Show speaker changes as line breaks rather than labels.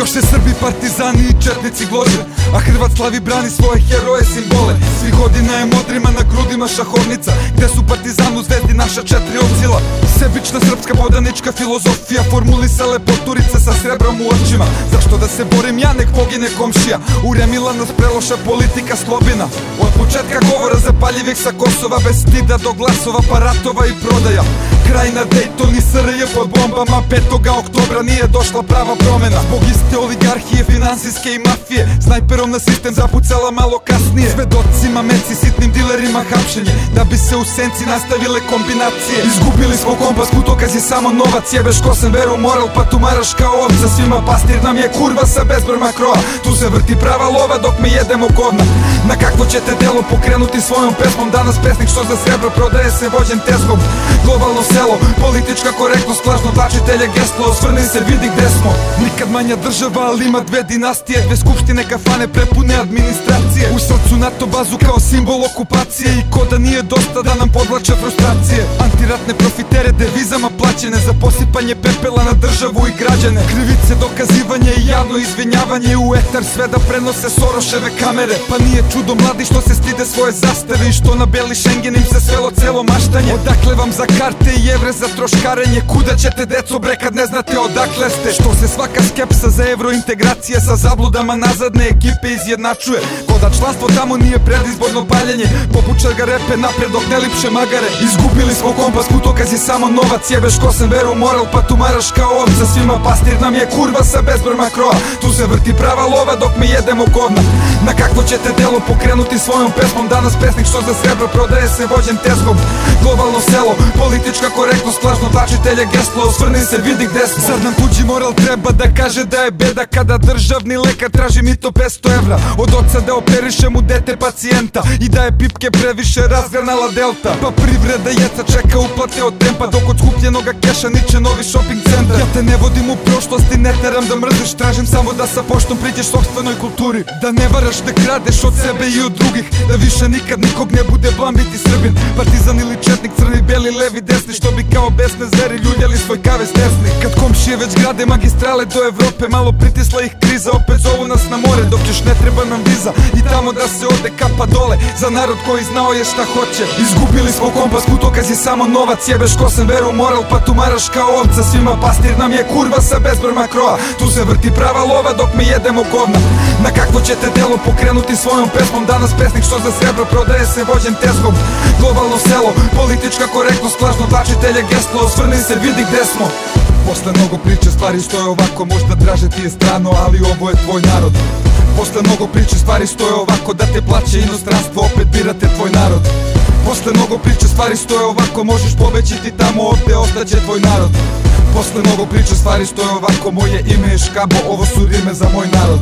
Naše Srbi partizani i četnici glože A Hrvat slavi brani svoje heroje simbole. Svih godina je modrima na grudima šahovnica Gde su partizanu zvezdi naša četiri ocila Sebična srpska podanička filozofija Formulisale poturice sa srebrom u očima. Zašto da se borim ja nek pogine komšija. Uremila nas preloša politika slobina. Od početka govora zapaljivih sa Kosova Bez stida do glasova, paratova i prodaja. Kraj na i SRJ pod bombama 5. oktobra nije došla prava promena. Zbog iste oligarhije, finansijske i mafije Snajperom na sistem zapucala malo kasnije. Svedocima, meci, sitnim dilerima hapšenje Da bi se u senci nastavile kombinacije. Izgubili smo kompas, putokaz je samo novac Jebeš ko sam veru moral, pa tumaraš kao ovca. Svima pastir nam je kurva sa bezbroj makroa Tu se vrti prava lova dok mi jedemo govna. Na kakvo ćete delo pokrenuti svojom pesmom? Danas pesnik što za srebro prodaje se vođen tezgom. Globalno selo, politička korektnost Lažno tlačitelje geslo, osvrni se vidi gde smo. Nikad manja država, ali ima dve dinastije. Dve skupštine kafane prepune administracije. U srcu NATO bazu kao simbol okupacije. I ko da nije dosta da nam podlače frustracije. Antiratne profitere devizama plaćene Za posipanje pepela na državu i građane. Krivice, dokazivanje i javno izvinjavanje U etar sve da prenose Soroševe kamere. Pa nije čudo mladi što se stide svoje zastave I što na beli Schengen im se svelo celo maštanje. Odakle vam za karte i evre za troškarenje Kuda ćete deco bre kad ne znate odakle ste? Što se svaka skepsa za evrointegracije Sa zabludama nazadne ekipe izjednačuje da članstvo tamo nije predizborno paljenje. Popučar ga repe napred dok ne lipše magare. Izgubili smo kompas, putokaz je samo novac. Jebeš ko sam veru moral pa tumaraš kao ovca Svima pastir nam je kurva sa bezbroj makroa Tu se vrti prava lova dok mi jedemo govna. Na kakvo ćete delo pokrenuti svojom pesmom? Danas pesnik što za srebro prodaje se vođen tezgom. Globalno selo, politička korektnost Lažno tlačitelje geslo, osvrni se vidi gde smo. Sad nam tuđi moral treba da kaže da je beda? Kada državni lekar traži mito 500 evra. Od oca da operiše mu dete pacijenta I da je pipke previše razgranala delta. Pa privreda jeca čeka uplate od tempa Dok od skupljenoga keša niče novi shopping centar. Ja te ne vodim u prošlosti, ne teram da mrziš Tražim samo da sa poštom priđeš sobstvenoj kulturi. Da ne varaš da kradeš od sebe i od drugih Da više nikad nikog ne bude blam biti srbin. Partizan ili četnik, crni, beli, levi, desni Što bi kao besne zveri ljuljali svoj kave stesni Kad komšije već grade magistrale do Evrope Malo pritisla ih kriza, opet zovu nas na more Dok još ne treba nam viza i tamo da se ode kapa dole. Za narod koji znao je šta hoće. Izgubili smo kompas, putokaz je samo novac. Jebeš ko sam veru moral, pa tumaraš kao ovca. Svima pastir nam je kurva sa bezbroj makroa. Tu se vrti prava lova dok mi jedemo govna Na kakvo ćete delo pokrenuti svojom pesmom? Danas pesnik što za srebro prodaje se vođen tezgom. Globalno selo, politička korektnost Lažno tlačitelje geslo, osvrni se vidi gde smo. Posle mnogo priče stvari stoje ovako Možda draže ti je strano, ali ovo je tvoj narod Posle mnogo priče stvari stoje ovako Da te plaće inostranstvo, opet birate tvoj narod. Posle mnogo priče stvari stoje ovako Možeš pobeći ti tamo, ovde ostaće tvoj narod. Posle mnogo priče stvari stoje ovako Moje ime je Škabo, ovo su rime za moj narod